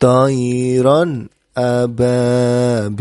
طيرا أبابيلا